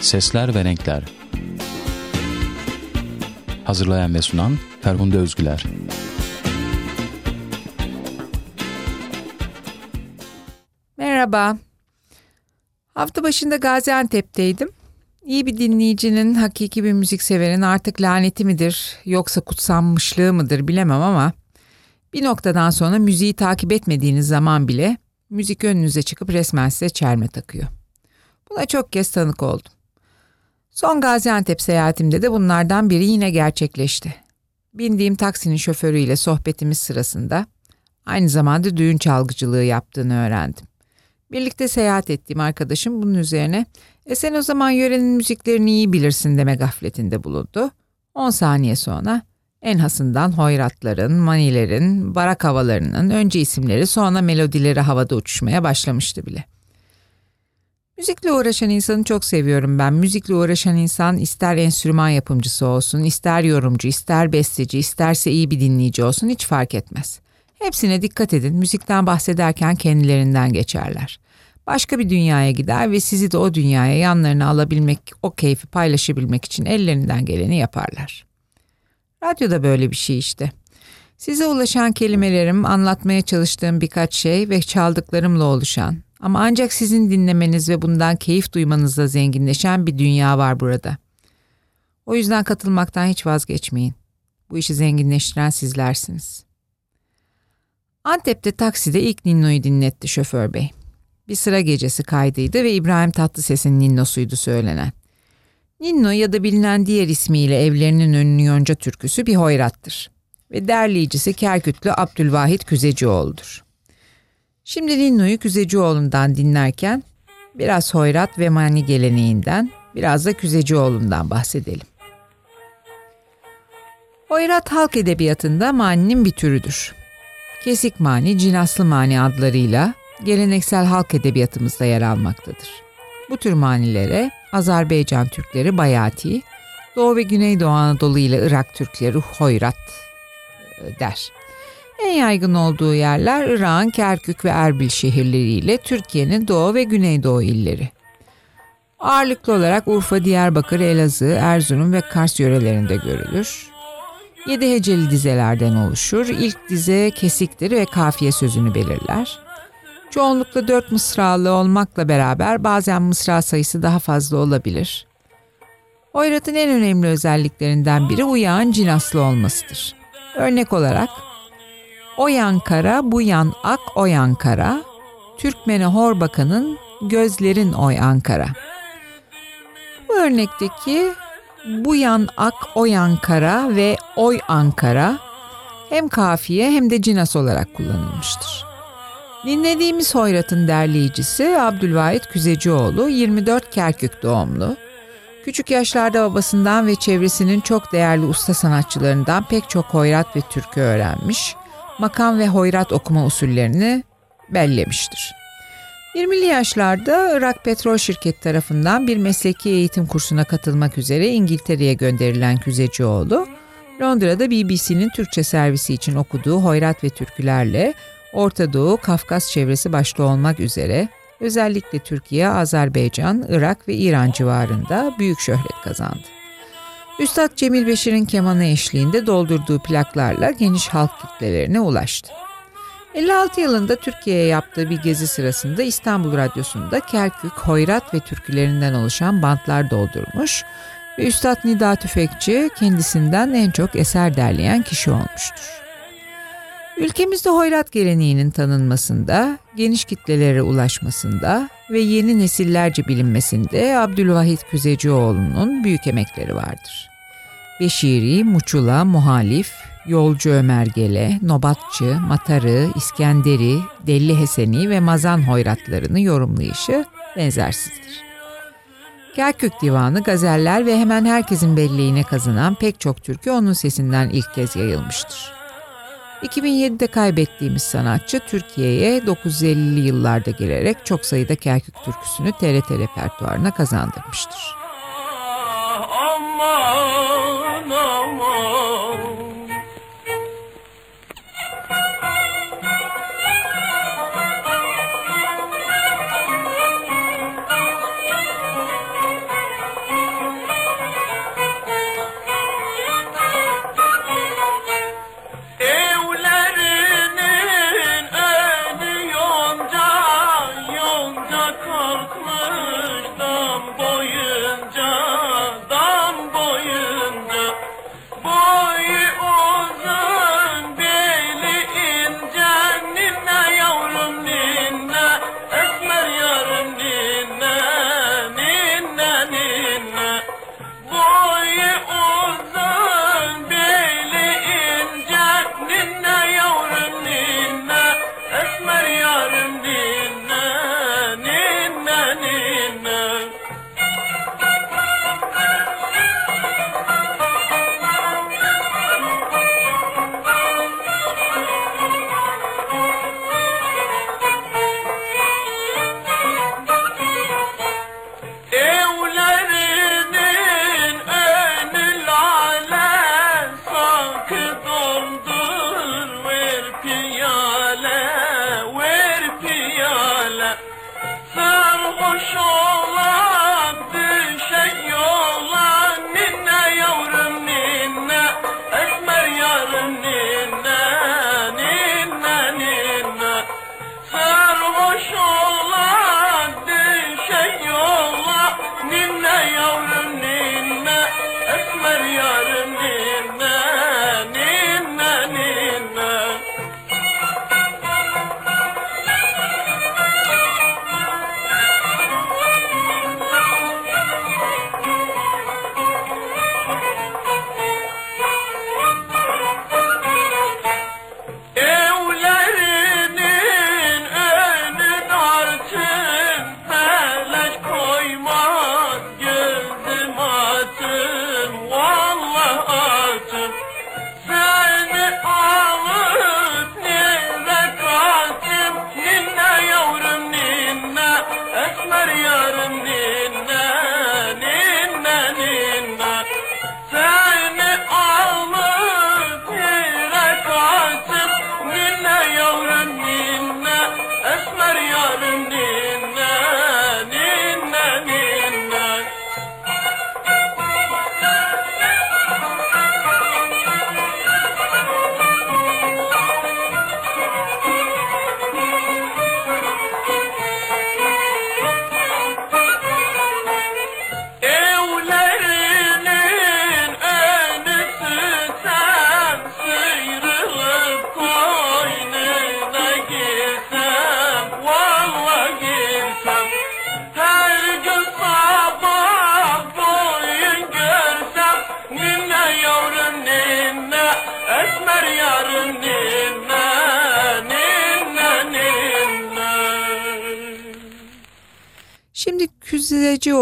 Sesler ve Renkler Hazırlayan ve sunan Ferhunde Özgüler Merhaba. Hafta başında Gaziantep'teydim. İyi bir dinleyicinin, hakiki bir müzik severin artık laneti midir yoksa kutsanmışlığı mıdır bilemem ama bir noktadan sonra müziği takip etmediğiniz zaman bile müzik önünüze çıkıp resmen size çelme takıyor. Buna çok kez tanık oldum. Son Gaziantep seyahatimde de bunlardan biri yine gerçekleşti. Bindiğim taksinin şoförüyle sohbetimiz sırasında aynı zamanda düğün çalgıcılığı yaptığını öğrendim. Birlikte seyahat ettiğim arkadaşım bunun üzerine e sen o zaman yörenin müziklerini iyi bilirsin deme gafletinde bulundu. 10 saniye sonra en hasından hoyratların, manilerin, barak havalarının önce isimleri sonra melodileri havada uçuşmaya başlamıştı bile. Müzikle uğraşan insanı çok seviyorum ben. Müzikle uğraşan insan ister enstrüman yapımcısı olsun, ister yorumcu, ister besteci, isterse iyi bir dinleyici olsun hiç fark etmez. Hepsine dikkat edin. Müzikten bahsederken kendilerinden geçerler. Başka bir dünyaya gider ve sizi de o dünyaya yanlarına alabilmek, o keyfi paylaşabilmek için ellerinden geleni yaparlar. Radyo da böyle bir şey işte. Size ulaşan kelimelerim, anlatmaya çalıştığım birkaç şey ve çaldıklarımla oluşan ama ancak sizin dinlemeniz ve bundan keyif duymanızla zenginleşen bir dünya var burada. O yüzden katılmaktan hiç vazgeçmeyin. Bu işi zenginleştiren sizlersiniz. Antep'te takside ilk Ninno'yu dinletti şoför bey. Bir sıra gecesi kaydıydı ve İbrahim Tatlıses'in Ninno'suydu söylenen. Ninno ya da bilinen diğer ismiyle evlerinin önünü yonca türküsü bir hoyrattır. Ve derleyicisi Kerkütlü Abdülvahit Küzecioğlu'dur. Şimdi Ninno'yu Küzecioğlu'ndan dinlerken biraz hoyrat ve mani geleneğinden, biraz da Küzecioğlu'ndan bahsedelim. Hoyrat halk edebiyatında maninin bir türüdür. Kesik mani, cinaslı mani adlarıyla geleneksel halk edebiyatımızda yer almaktadır. Bu tür manilere Azerbaycan Türkleri Bayati, Doğu ve Güneydoğu Anadolu ile Irak Türkleri Hoyrat e, der. En yaygın olduğu yerler Irak'ın Kerkük ve Erbil şehirleriyle Türkiye'nin Doğu ve Güneydoğu illeri. Ağırlıklı olarak Urfa, Diyarbakır, Elazığ, Erzurum ve Kars yörelerinde görülür. Yedi heceli dizelerden oluşur. İlk dize kesiktir ve kafiye sözünü belirler. Çoğunlukla dört mısralı olmakla beraber bazen mısra sayısı daha fazla olabilir. Oyrat'ın en önemli özelliklerinden biri uyağın cinaslı olmasıdır. Örnek olarak o yan kara, bu yan ak, o yan kara. Türkmene Horbakan'ın gözlerin oy Ankara. Bu örnekteki bu yan ak, o yan kara ve oy Ankara hem kafiye hem de cinas olarak kullanılmıştır. Dinlediğimiz hoyratın derleyicisi Abdülvahit Küzecioğlu 24 Kerkük doğumlu. Küçük yaşlarda babasından ve çevresinin çok değerli usta sanatçılarından pek çok hoyrat ve türkü öğrenmiş makam ve hoyrat okuma usullerini bellemiştir. 20'li yaşlarda Irak Petrol Şirketi tarafından bir mesleki eğitim kursuna katılmak üzere İngiltere'ye gönderilen Küzecioğlu, Londra'da BBC'nin Türkçe servisi için okuduğu hoyrat ve türkülerle Orta Doğu, Kafkas çevresi başta olmak üzere özellikle Türkiye, Azerbaycan, Irak ve İran civarında büyük şöhret kazandı. Üstad Cemil Beşir'in kemanı eşliğinde doldurduğu plaklarla geniş halk kitlelerine ulaştı. 56 yılında Türkiye'ye yaptığı bir gezi sırasında İstanbul Radyosu'nda Kerkük, Hoyrat ve türkülerinden oluşan bantlar doldurmuş ve Üstad Nida Tüfekçi kendisinden en çok eser derleyen kişi olmuştur. Ülkemizde hoyrat geleneğinin tanınmasında, geniş kitlelere ulaşmasında ve yeni nesillerce bilinmesinde Abdülvahit Küzecioğlu'nun büyük emekleri vardır. Beşiri, Muçula, Muhalif, Yolcu Ömergele, Nobatçı, Matarı, İskenderi, Delli Heseni ve Mazan hoyratlarını yorumlayışı benzersizdir. Kerkük Divanı, gazeller ve hemen herkesin belleğine kazınan pek çok türkü onun sesinden ilk kez yayılmıştır. 2007'de kaybettiğimiz sanatçı Türkiye'ye 950'li yıllarda gelerek çok sayıda Kerkük türküsünü TRT repertuarına kazandırmıştır. Aman aman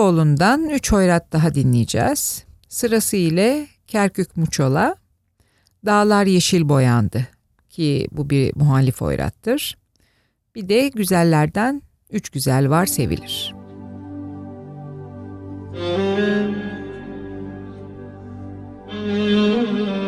Beyoğlu'ndan 3 hoyrat daha dinleyeceğiz. Sırası ile Kerkük Muçola, Dağlar Yeşil Boyandı ki bu bir muhalif hoyrattır. Bir de güzellerden üç güzel var sevilir. Müzik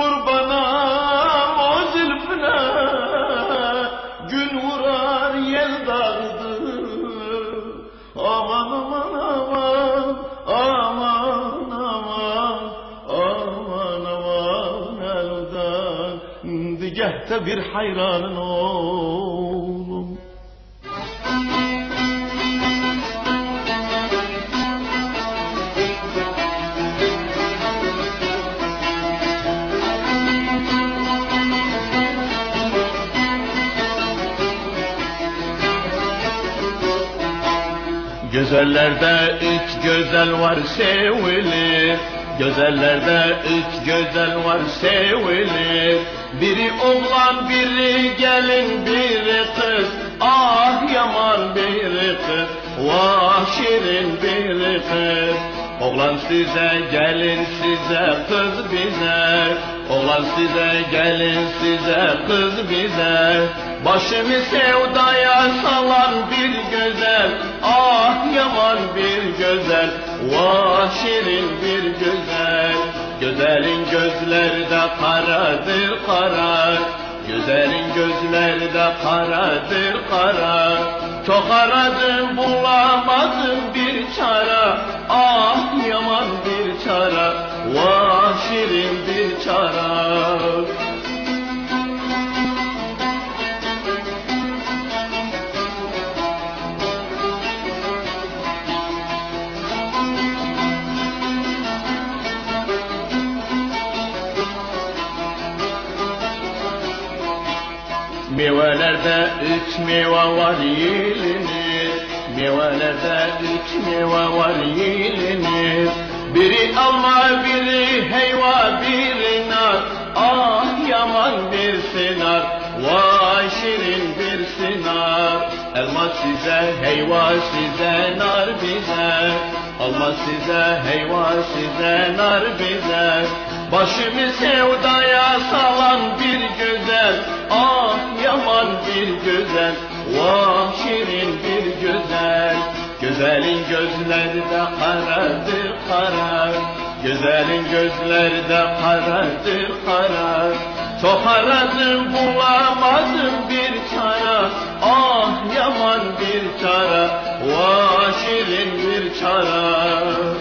Kurbanam o zülfüne Gün vurar yel dağdı Aman aman aman aman aman aman aman elden Digehte bir hayranın oğlum Güzellerde üç güzel var sevilir. Güzellerde üç güzel var sevilir. Biri oğlan biri gelin biri kız. Ah yaman biri kız. Vah şirin biri kız. Oğlan size gelin size kız bize. Oğlan size gelin size kız bize Başımı sevdaya salan bir güzel Ah yaman bir güzel Vah şirin bir güzel. Güzelin gözleri de karadır kara. Güzelin gözleri de karadır kara. Çok aradım bulamadım bir çara. Ah yaman bir çara Vah şirin bir çara Mevelerde üç meyve var yiyilinir Mevelerde üç meyve var yiyilinir Biri alma biri heyva biri nar. Ah yaman bir sinar. Vay şirin bir sinar. Elma size heyva size nar bize. Alma size heyva size nar bize Başımı sevdaya salan bir güzel Ah yaman bir güzel Vah şirin bir güzel. Güzelin gözleri de karadır kara Güzelin gözleri de karadır kara Çok aradım bulamadım bir çara. Ah yaman bir çara Vah şirin bir çara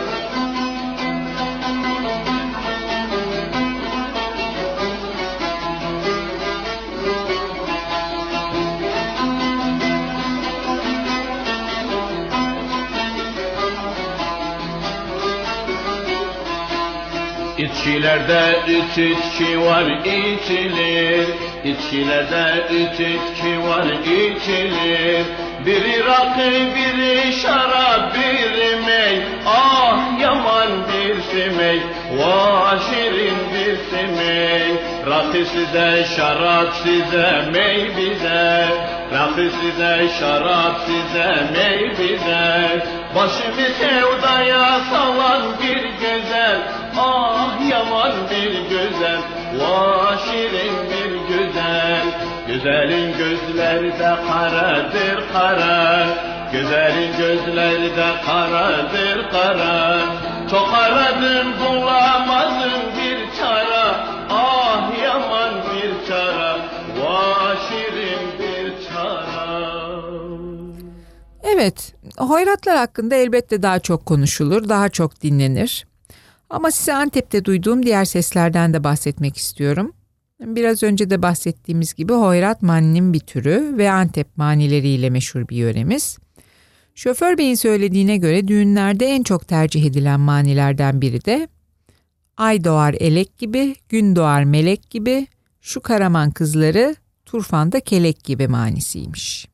İçkilerde üç içki var içilir. İçkilerde üç içki var içilir Biri rakı biri şarap biri mey. Ah yaman bir simey Vah bir simey Rakı size şarap size mey bize. Rakı size şarap size mey bize. Başımı sevdaya salan bir güzel. Ah yaman bir güzel. Vah şirin Güzelin gözleri de karadır kara. Güzelin gözleri de karadır kara. Çok aradım bulamadım bir çara. Ah yaman bir çara. Vah şirin bir çara. Evet, hoyratlar hakkında elbette daha çok konuşulur, daha çok dinlenir. Ama size Antep'te duyduğum diğer seslerden de bahsetmek istiyorum. Biraz önce de bahsettiğimiz gibi hoyrat maninin bir türü ve Antep manileriyle meşhur bir yöremiz. Şoför beyin söylediğine göre düğünlerde en çok tercih edilen manilerden biri de Ay doğar elek gibi, gün doğar melek gibi, şu karaman kızları turfanda kelek gibi manisiymiş.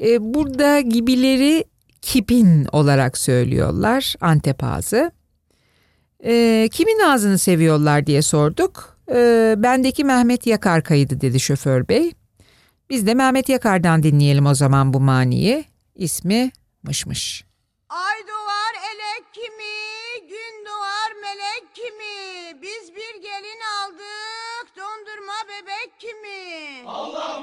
Ee, burada gibileri kipin olarak söylüyorlar Antep ağzı. Ee, kimin ağzını seviyorlar diye sorduk. Ee, bendeki Mehmet Yakar kaydı dedi şoför bey. Biz de Mehmet Yakar'dan dinleyelim o zaman bu maniyi. İsmi Mışmış. Ay doğar elek kimi, gün doğar melek kimi. Biz bir gelin aldık, dondurma bebek kimi. Bahçada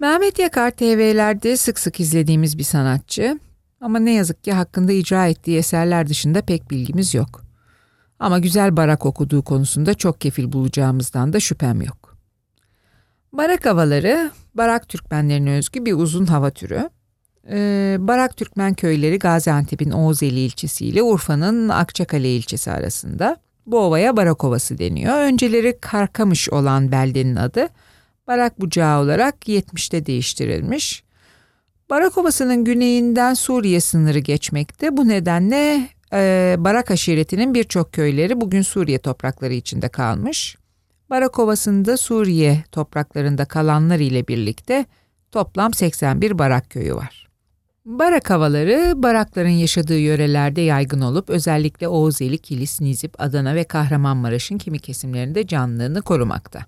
Mehmet Yakar TV'lerde sık sık izlediğimiz bir sanatçı ama ne yazık ki hakkında icra ettiği eserler dışında pek bilgimiz yok. Ama güzel barak okuduğu konusunda çok kefil bulacağımızdan da şüphem yok. Barak havaları, barak Türkmenlerine özgü bir uzun hava türü ee, barak Türkmen köyleri Gaziantep'in Oğuzeli ilçesi ile Urfa'nın Akçakale ilçesi arasında. Bu ovaya Barak Ovası deniyor. Önceleri Karkamış olan beldenin adı Barak Bucağı olarak 70'te değiştirilmiş. Barak Ovası'nın güneyinden Suriye sınırı geçmekte. Bu nedenle e, Barak aşiretinin birçok köyleri bugün Suriye toprakları içinde kalmış. Barak Ovası'nda Suriye topraklarında kalanlar ile birlikte toplam 81 Barak köyü var. Barak havaları barakların yaşadığı yörelerde yaygın olup özellikle Oğuzeli, Kilis, Nizip, Adana ve Kahramanmaraş'ın kimi kesimlerinde canlılığını korumakta.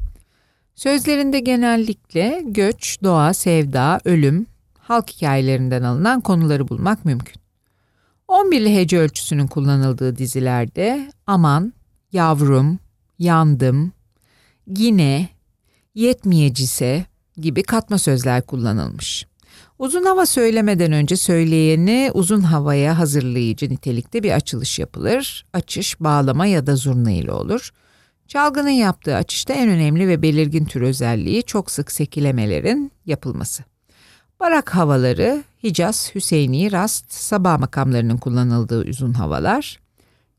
Sözlerinde genellikle göç, doğa, sevda, ölüm, halk hikayelerinden alınan konuları bulmak mümkün. 11'li hece ölçüsünün kullanıldığı dizilerde aman, yavrum, yandım, yine, yetmeyecise gibi katma sözler kullanılmış. Uzun hava söylemeden önce söyleyeni uzun havaya hazırlayıcı nitelikte bir açılış yapılır. Açış, bağlama ya da zurna ile olur. Çalgının yaptığı açışta en önemli ve belirgin tür özelliği çok sık sekilemelerin yapılması. Barak havaları, Hicaz, Hüseyini, Rast, Sabah makamlarının kullanıldığı uzun havalar.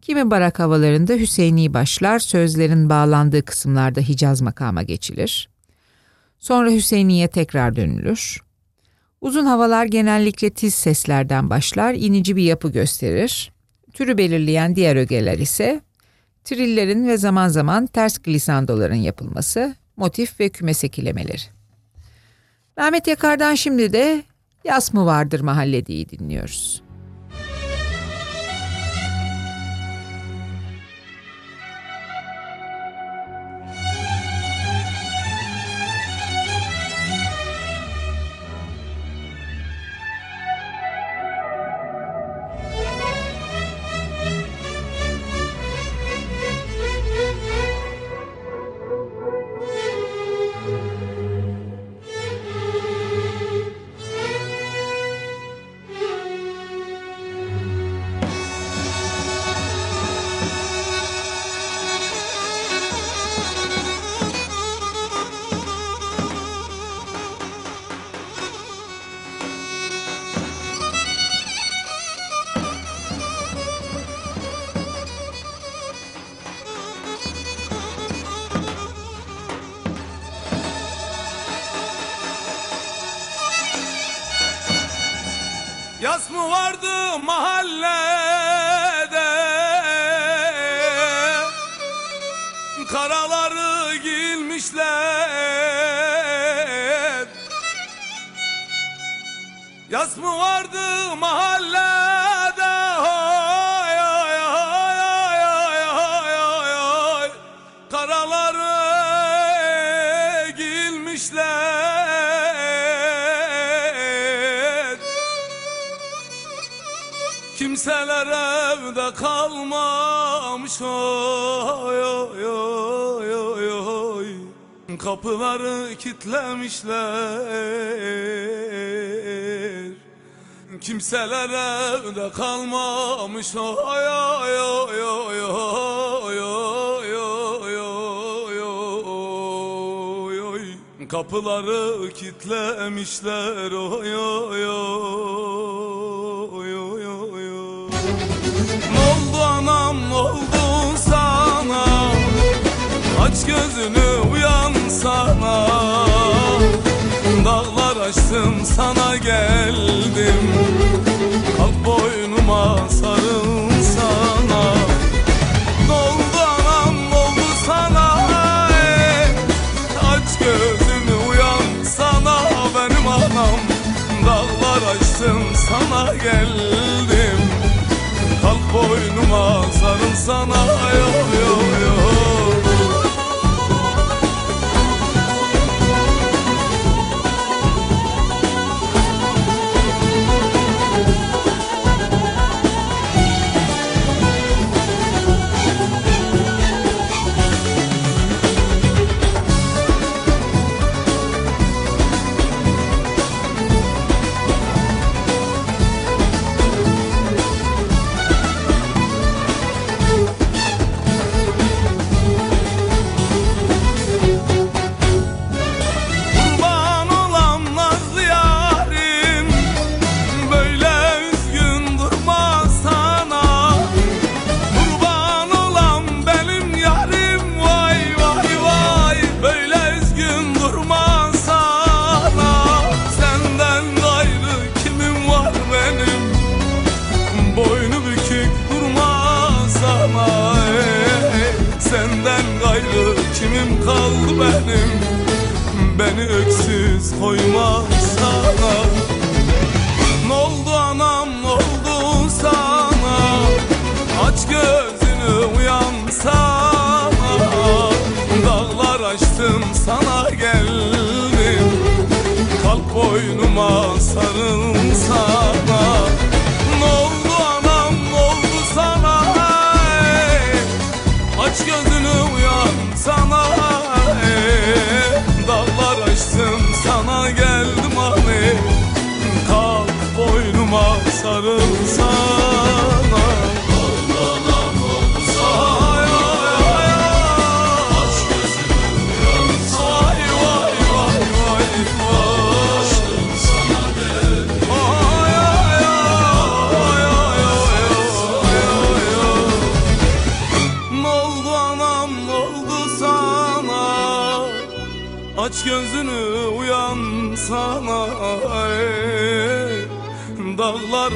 Kimi barak havalarında Hüseyini başlar, sözlerin bağlandığı kısımlarda Hicaz makama geçilir. Sonra Hüseyini'ye tekrar dönülür. Uzun havalar genellikle tiz seslerden başlar, inici bir yapı gösterir. Türü belirleyen diğer ögeler ise trillerin ve zaman zaman ters glisandoların yapılması, motif ve küme sekilemeleri. Mehmet Yakar'dan şimdi de Yas mı vardır mahallediği dinliyoruz. Kapıları kitlemişler Kimseler evde kalmamış oy oy oy oy oy oy oy oy oy oy Kapıları kitlemişler oy oy oy oy oy oy Ne oldu anam ne oldu sana. Aç gözünü uyan sana. Dağlar aştım sana geldim. Kalk boynuma sarıl sana. Ne oldu anam ne oldu sana? Aç gözünü uyan sana. Benim anam Dağlar aştım sana geldim Kalk boynuma sarıl sana yo yo yo biz koymazsak Ne oldu anam ne oldu sana? Aç gözünü uyan sana. Dağlar açtım sana geldim. Kalk boynuma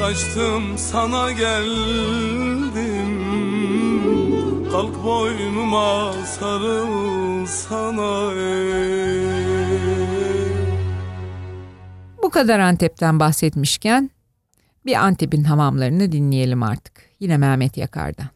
kaçtım sana geldim Kalk boynuma sarıl sana ey. Bu kadar Antep'ten bahsetmişken bir Antep'in hamamlarını dinleyelim artık. Yine Mehmet Yakar'dan.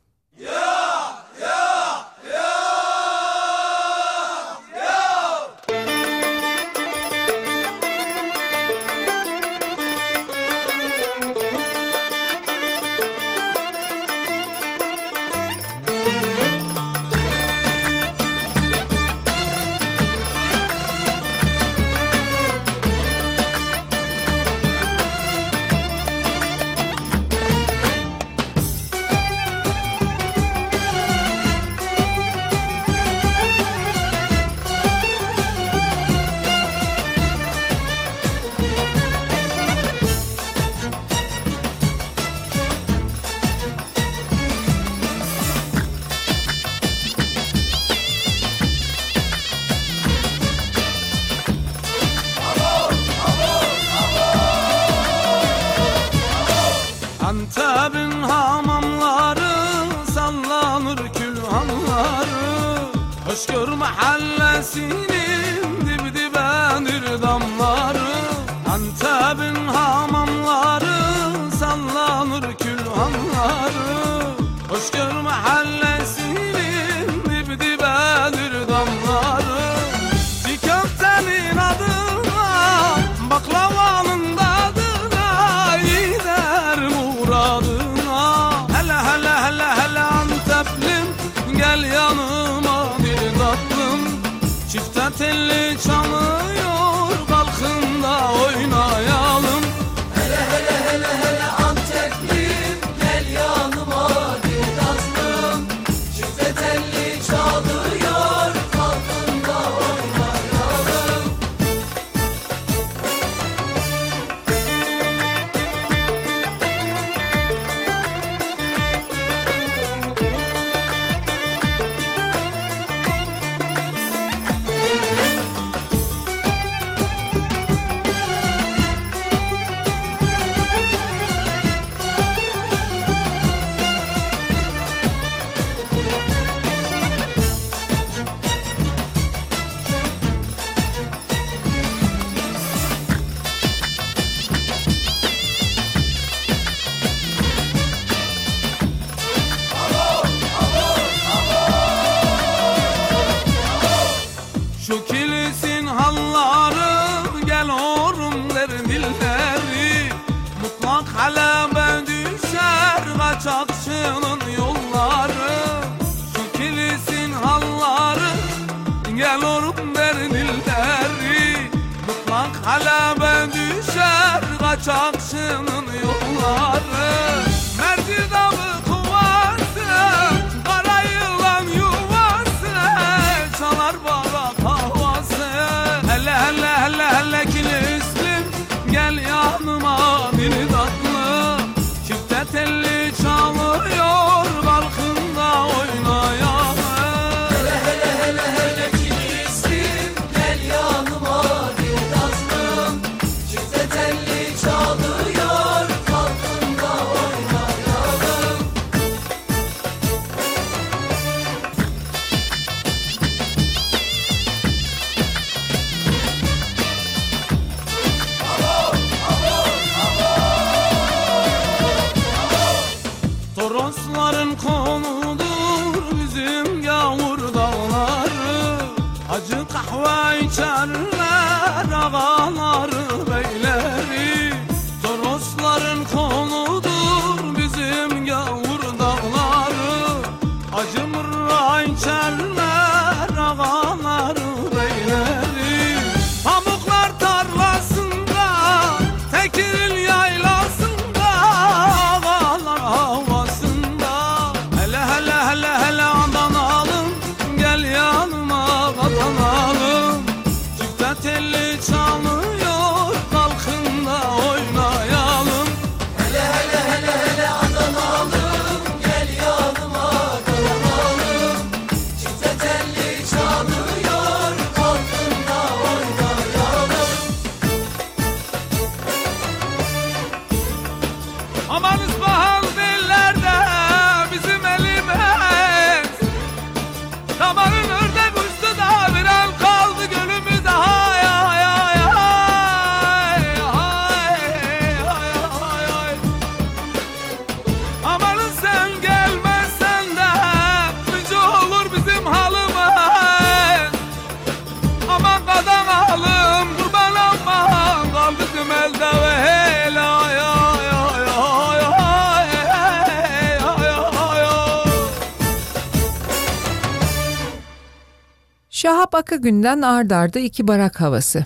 Başka günden ardarda iki barak havası.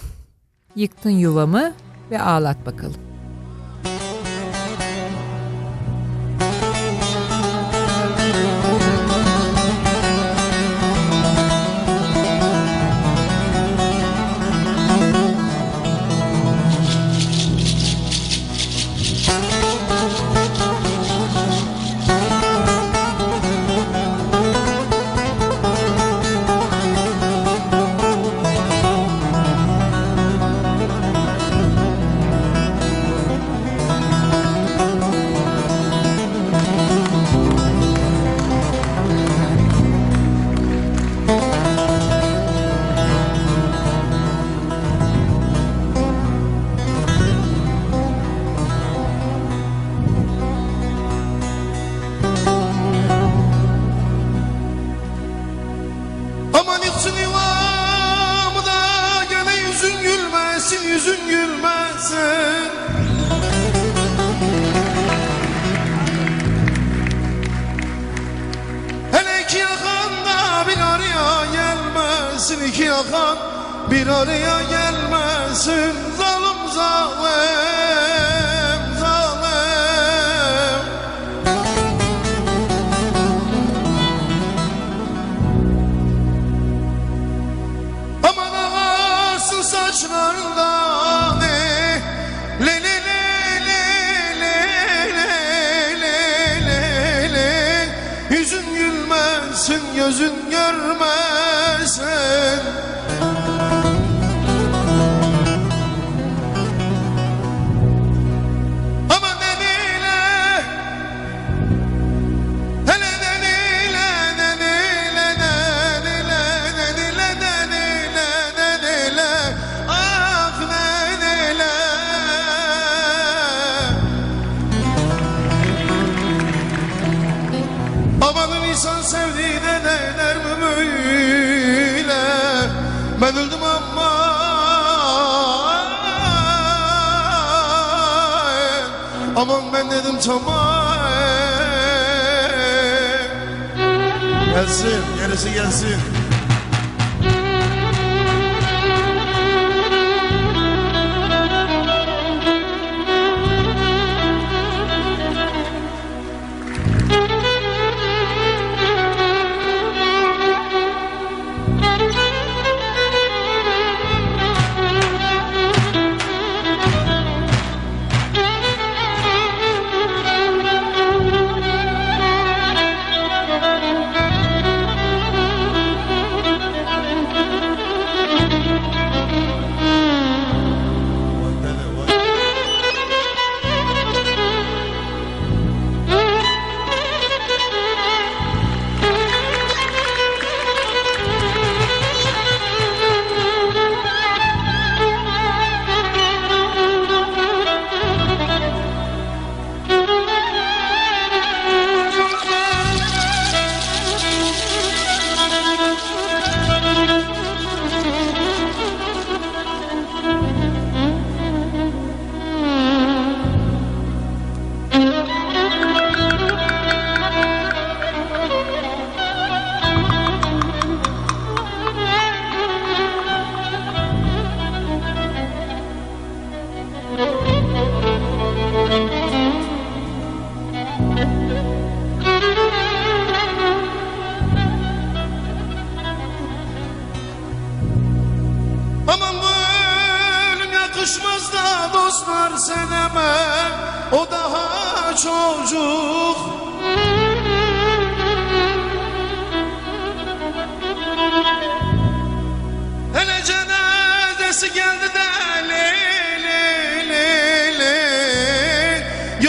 Yıktın yuvamı ve ağlat bakalım.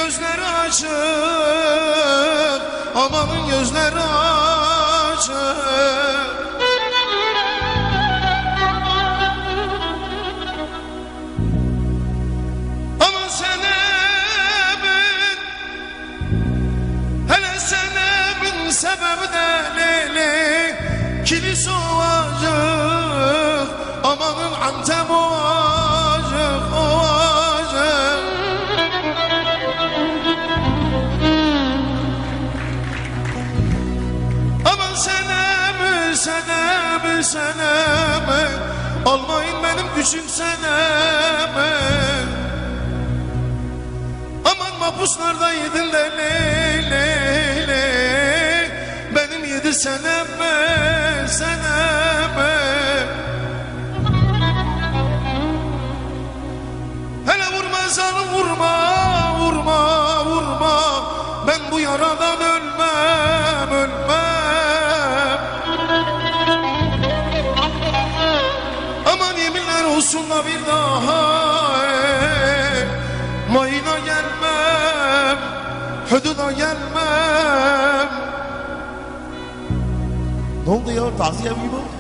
Gözleri açık Amanın gözleri açık senemi Almayın benim küçük senemi Aman mapuslarda yedin de le le le Benim yedi seneme seneme Hele vurma zalim vurma vurma vurma. Ben bu yaradan ölmem olsun da bir daha ey, Mayına gelmem Hüduda gelmem Ne oldu ya taziye mi bu?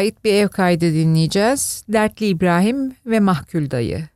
Ait bir ev kaydı dinleyeceğiz. Dertli İbrahim ve Mahkül Dayı.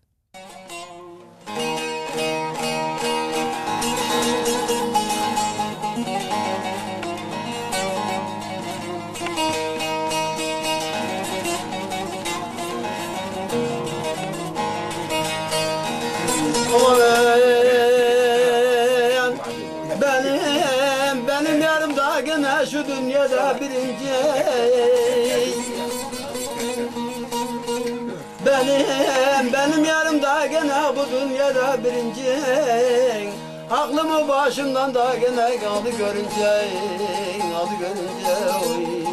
Da gene bu dünyada birinci Aklımı başımdan da gene kaldı görünce Kaldı görünce oy.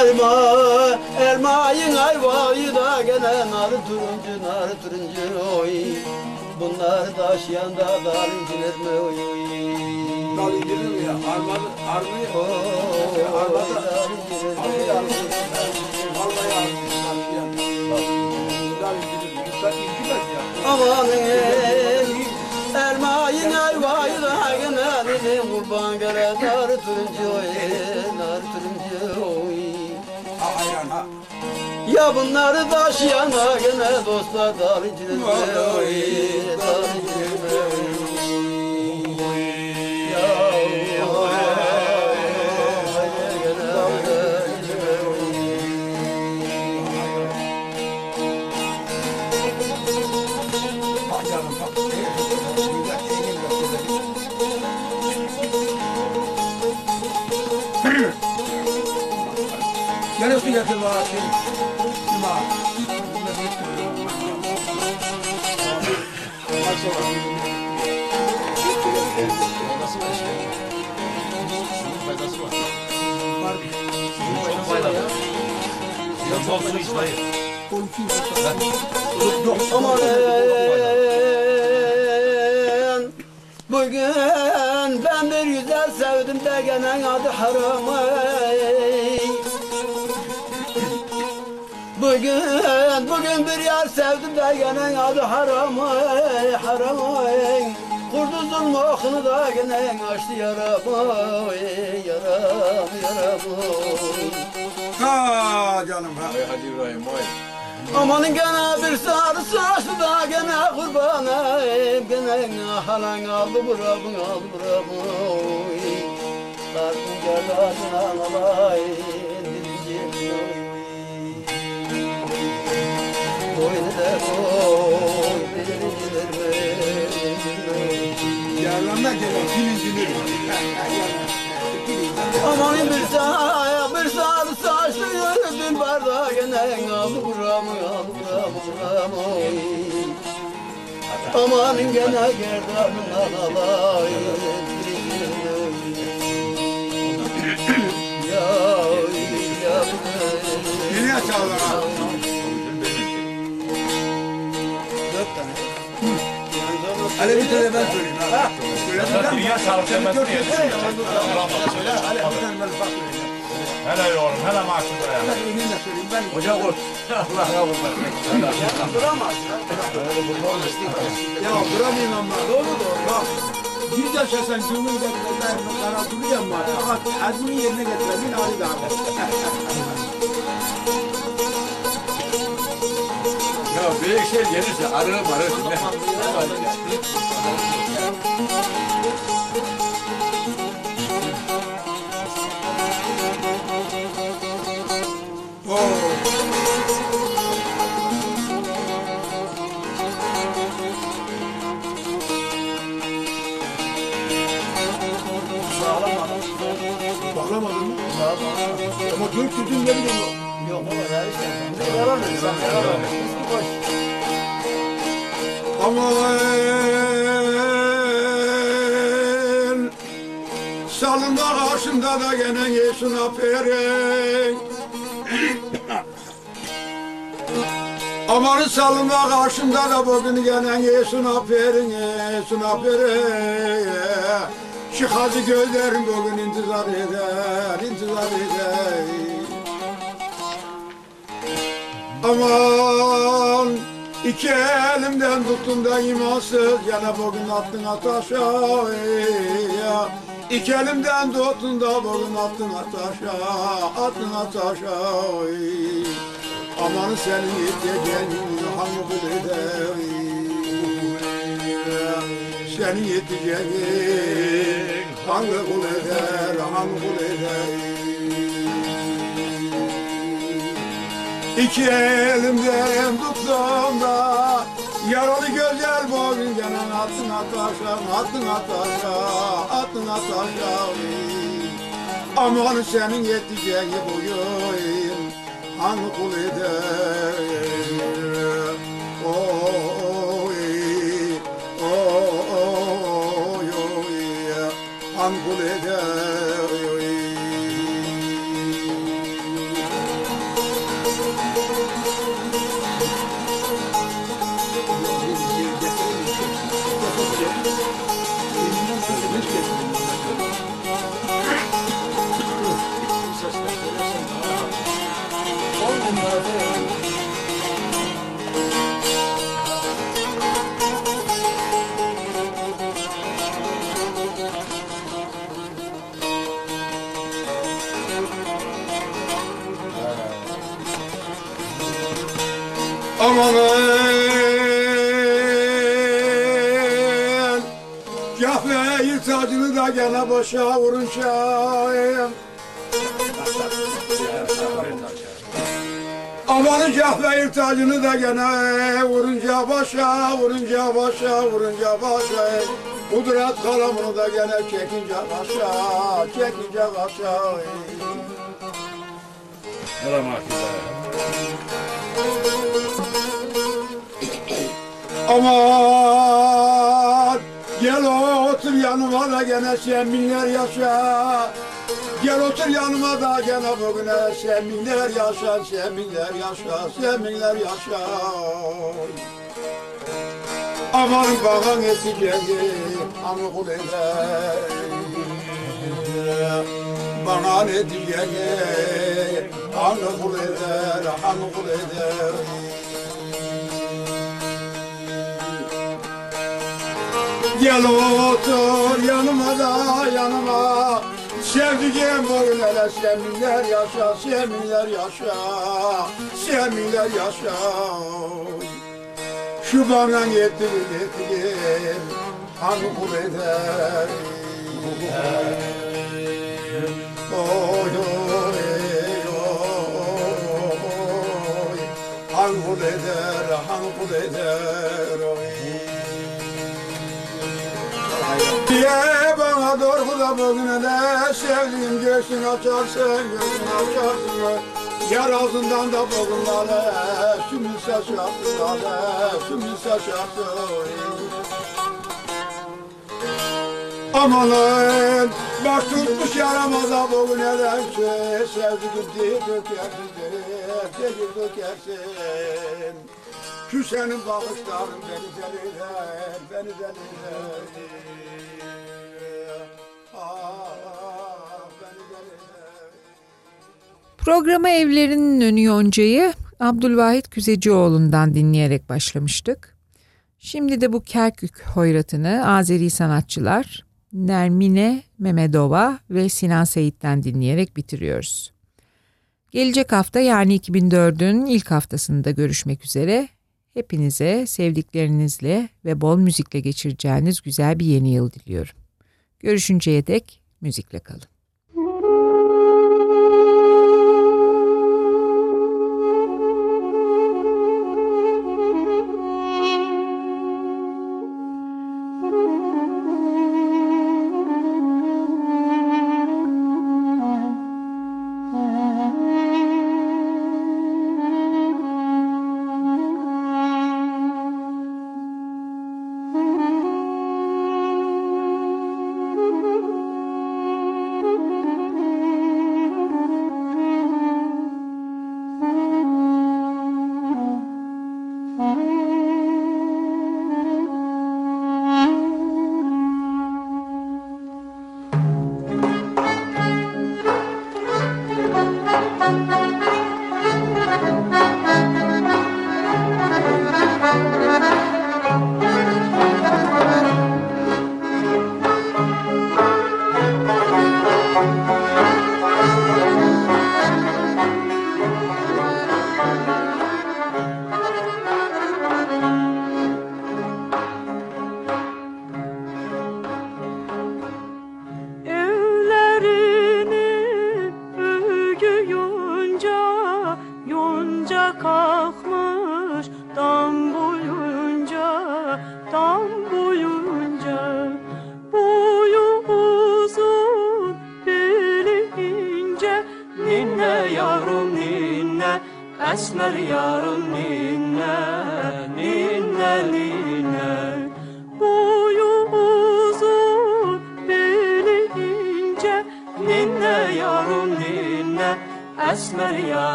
Elma, elmayın ayvayı da gene nar turuncu, nar turuncu oy. Bunlar taşıyan da dal incinir mi. Dal indirir mi ya? Armadı, armayı, Oy, armada, dal incinir mi? armayı armayı, vallahi armayı, dal indirir Ya bunlar bunları taşıyana gene dostlar dalıcınız Gel üstü getir bana şimdi. Çok su iç dayı. Yok. Aman Bugün ben bir güzel sevdim de gene adı haram Bugün, bugün bir yar sevdim de gene adı haram ey, haram ey. Kurdu zulmü okunu da gene açtı yaram ey, yaram, yaram ey. Ha canım ha. Hadi İbrahim vay. Amanın gene bir sarı saçlı da gene kurbanayım Gene halan aldı burabın aldı burabın oy Kalbim gerdanına Gelen sağ, bir sarı saçlı yürüdüm barda gene aldı buramı, aldı buramı, buramı oy. Amanın gene gerdanından alayım Ya ya çağırlar ha? Dört tane. Hele bir tane ben söyleyeyim ha. Söyledim Dünya sağlık Dört diye söyle. Hele bir tane ben bak söyleyeceğim. Hele yorum, hele maaşını ya. Ben söyleyeyim. Hoca vur. Allah'a vur. Duramaz. Ya duramayın ama. Doğru doğru. Bak. Bir yaşasan cümle ben karartılıyım var. Fakat azmini yerine getiremin hali daha. Ya büyük şey gelirse ararım ararım. Oo. Bağlamadın mı? Ama dört düzün ne bileyim o. Yok yalan. Boş. Aman Salınma karşımda da gene yesun aferin Aman salınma karşımda da bugün gene yesun aferin yesun aferin Şıkacı gözlerim bugün intizar eder intizar eder Aman iki elimden tuttun da imansız. Gene bugün attın ataşa. İki elimden tuttun da bugün attın ataşa Attın ataşa Aman senin yeteceğin hangi kul Senin yeteceğin hangi kul eder Hangi kul eder İki elimden tuttum da Yaralı gözler bugün gene attın ataşa Attın ataşa, attın ataşa Aman senin yeteceğin bugün Hangi kul eder Amanın Kahve tacını da gene boşa vuruşayım Amanın kahve tacını da gene vurunca başa, vurunca başa, vurunca başa Kudret kalamını da gene çekince başa, çekince başa Aman gel otur yanıma da gene seminler yaşa. Gel otur yanıma da gene bugüne seminler yaşa Seminler yaşa, seminler yaşa. Aman bağın eteceğini anı kul eder Bana ne diyeceğini anı kul eder, anı kul eder Gel otur yanıma da yanıma. Sevdiğim hele seminler yaşa Seminler yaşa Seminler yaşa. Şu bana yettiğin yettiğin Hangi kul eder Oy oy oy. Hangi kul eder Hangi kul Diye bana doğru da bugüne de sevdiğim göğsün açarsın, göğsün açarsın. Yar ağzından da bugünlere, sümül ses yaptırlara, sümül ses yaptır. Amanın, bak tutmuş yaramaza bugün edense, sevdiğim diye dökersin, diye dökersin. Şu senin beni deliler, beni deliler. Ah. Programa Evlerinin Önü Yonca'yı Abdülvahit Küzecioğlu'ndan dinleyerek başlamıştık. Şimdi de bu Kerkük hoyratını Azeri sanatçılar Nermine Memedova ve Sinan Seyit'ten dinleyerek bitiriyoruz. Gelecek hafta yani 2004'ün ilk haftasında görüşmek üzere. Hepinize sevdiklerinizle ve bol müzikle geçireceğiniz güzel bir yeni yıl diliyorum. Görüşünceye dek müzikle kalın.